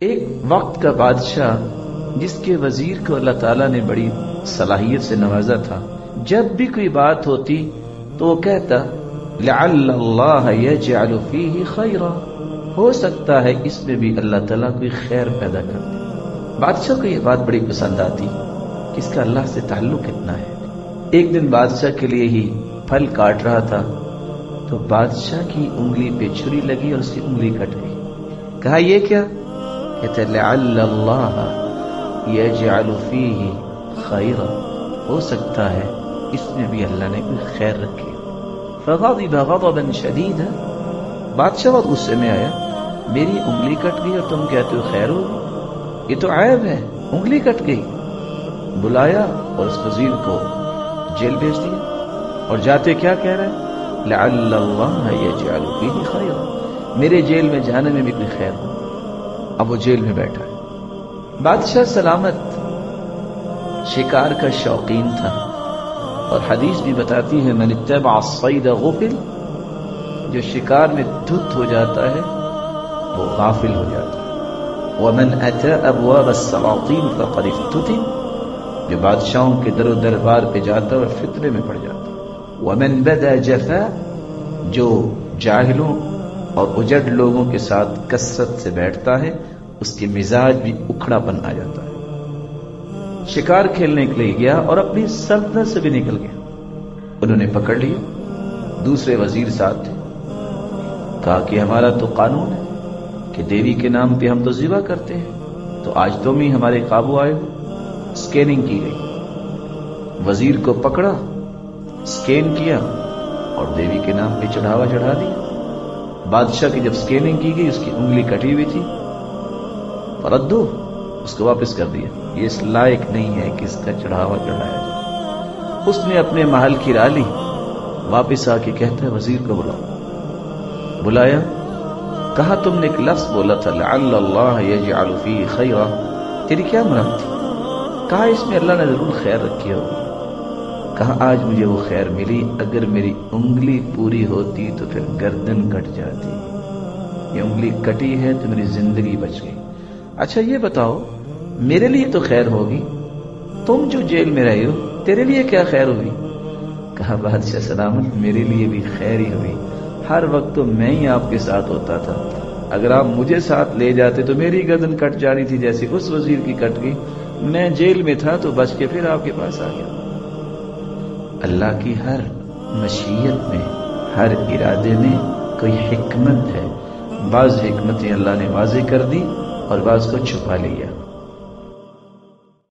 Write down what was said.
ایک وقت کا بادشاہ جس کے وزیر کو اللہ تعالیٰ نے بڑی صلاحیت سے نوازا تھا۔ جب بھی کوئی بات ہوتی تو وہ کہتا، لعل اللہ يجعل فيه خیرا۔ ہو سکتا ہے اس میں بھی اللہ تعالیٰ کوئی خیر پیدا کر دے۔ بادشاہ کو یہ بات بڑی پسند آتی کہ اس کا اللہ سے تعلق کتنا ہے۔ ایک دن بادشاہ کے لیے ہی پھل کاٹ رہا تھا تو بادشاہ کی انگلی پہ چھری لگی اور اس کی انگلی کٹ گئی۔ کہا، یہ کیا؟ لعل اللہ يجعل فيه خیرا، ہو سکتا ہے اس میں بھی اللہ نے کوئی خیر رکھی۔ فغضب غضبا شدیدا۔ بادشاہ بہت غصے میں آیا، میری انگلی کٹ گئی اور تم کہتے ہو خیر ہوگی یہ تو عیب ہے، انگلی کٹ گئی۔ بلایا اور اس وزیر کو جیل بھیج دیا۔ اور جاتے کیا کہہ رہے لعل اللہ يجعل فيه خیرا۔ میرے جیل میں جانے میں بھی کوئی خیر ہو۔ اب وہ جیل میں بیٹھا ہے۔ بادشاہ سلامت، شکار کا شوقین تھا۔ اور حدیث بھی بتاتی ہے، من اتبع الصید غفل، جو شکار میں دھت ہو جاتا ہے، وہ غافل ہو جاتا ہے۔ ومن اتى ابواب السلاطین فقد افتتن، جو بادشاہوں کے در و دربار پہ جاتا ہے اور فتنے میں پڑ جاتا۔ ہے ومن بدا جفا، جو جاہلوں اور اجڑ لوگوں کے ساتھ کثرت سے بیٹھتا ہے، اس کے مزاج بھی اکھڑا پن آ جاتا ہے۔ شکار کھیلنے کے لیے گیا اور اپنی سلطنت سے بھی نکل گیا۔ انہوں نے پکڑ لیا۔ دوسرے وزیر ساتھ تھے۔ کہا کہ ہمارا تو قانون ہے کہ دیوی کے نام پہ ہم تو ذبح کرتے ہیں۔ تو آج تم ہی ہمارے قابو آئے ہو۔ اسکیننگ کی گئی۔ وزیر کو پکڑا اسکین کیا اور دیوی کے نام پہ چڑھاوا چڑھا دیا۔ بادشاہ کی جب اسکیننگ کی گئی، اس کی انگلی کٹی ہوئی تھی۔ فردو، اس کو واپس کر دیا یہ اس لائق نہیں ہے کہ اس کا چڑھاوا چڑھایا جائے۔ اس نے اپنے محل کی رالی واپس آ کے کہتا ہے، وزیر کو بلاؤ۔ بلایا، کہا، تم نے ایک لفظ بولا تھا، لعل اللہ یجعل فی خیرا تیری کیا مراد تھی؟ کہا، اس میں اللہ نے ضرور خیر رکھی ہوگی۔ کہا، آج مجھے وہ خیر ملی، اگر میری انگلی پوری ہوتی تو پھر گردن کٹ جاتی۔ یہ انگلی کٹی ہے تو میری زندگی بچ گئی۔ اچھا یہ بتاؤ، میرے لیے تو خیر ہوگی؟ تم جو جیل میں رہے ہو، تیرے لیے کیا خیر ہوگی؟ کہا، بادشاہ سلامت، میرے لیے بھی خیر ہی ہوئی ہر وقت تو میں ہی آپ کے ساتھ ہوتا تھا۔ اگر آپ مجھے ساتھ لے جاتے تو میری گردن کٹ جانی تھی جیسے اس وزیر کی کٹ گئی۔ میں جیل میں تھا تو بچ کے پھر آپ کے پاس آ گیا۔ اللہ کی ہر مشیت میں، ہر ارادے میں کوئی حکمت ہے۔ بعض حکمتیں اللہ نے واضح کر دی اور بعض کو چھپا لیا۔